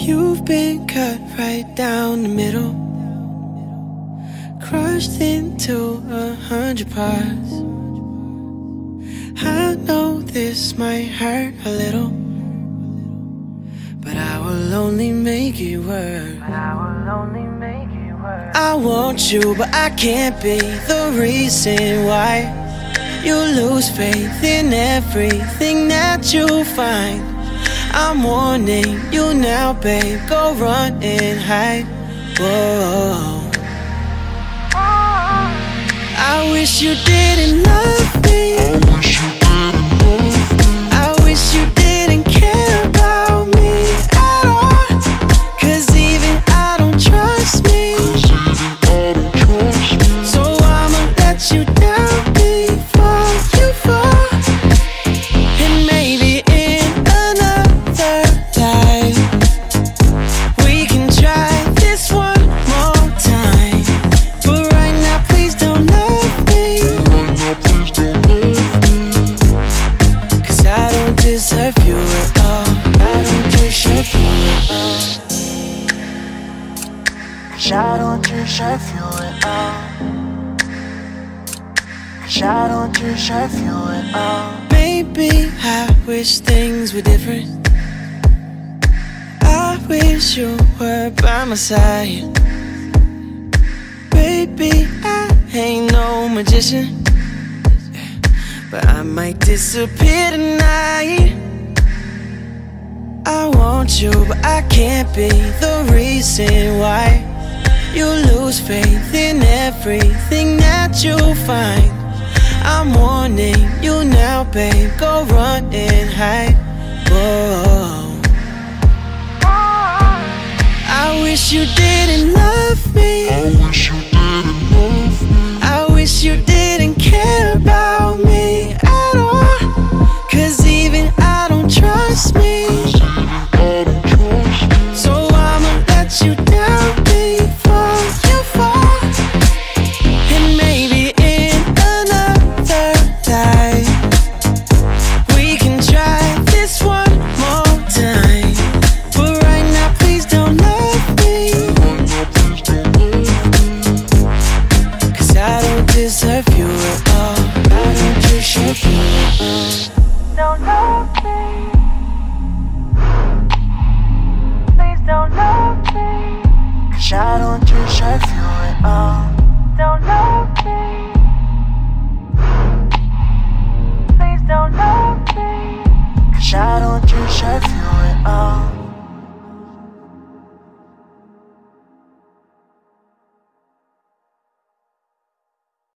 You've been cut right down the middle, crushed into a hundred parts. I know this might hurt a little, but I will only make it work. I will only make it work. I want you, but I can't be the reason why you lose faith in everything that you find. I'm warning you now, babe. Go run and hide. Whoa. I wish you didn't love me. I wish you didn't care about me at all. Cause even I don't trust me. So I'ma let you down deserve you at all. I don't deserve you at all. I don't deserve you at all. I don't deserve you at all. Maybe I wish things were different. I wish you were by my side. Baby, I ain't no magician. But I might disappear tonight. I want you, but I can't be the reason why you lose faith in everything that you find. I'm warning you now, babe. Go run and hide. Whoa. I wish you didn't love me. I wish you didn't. deserve you at all. I don't appreciate you. Don't love me. Please don't love me. Cause I don't deserve you at all. Don't love me.